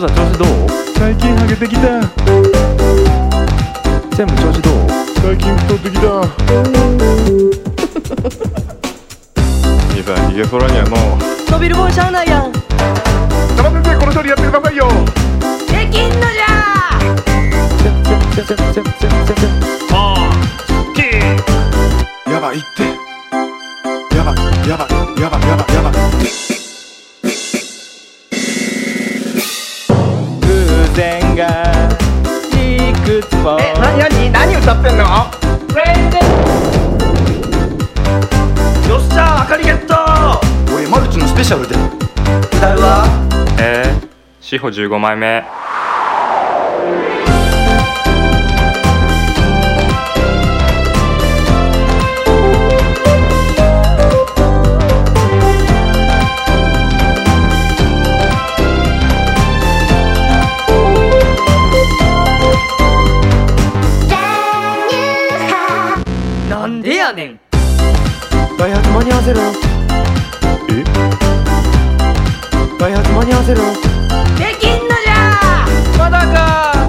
父さん調子どう？最近ハゲてきた。専務調子どう？最近太ってきた。兄さんヒゲ剃らにゃの伸びるもんしゃあないやん。玉先生この処理やってくださいよ。できんのじゃ。やばいってやばいやばいいくつもえ、なになに何歌ってんの？よっしゃあかりゲット！俺マルチのスペシャルで。歌うわ。えー、志保15枚目やねんダイハツ間に合わせろ。え？ダイハツ間に合わせろ。できんのじゃ！まだか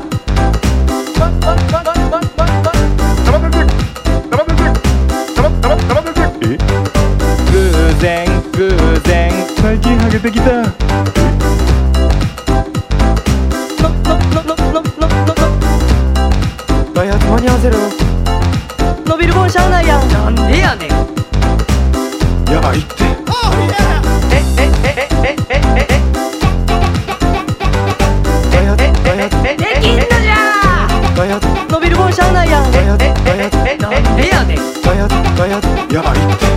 え？偶然偶然。最近ハゲてきた。のののののののダイハツ間に合わせろしゃあないやんなんでやねん。やばいって。Oh yeah ええええええええのびるもんしゃあないやんなんやばいって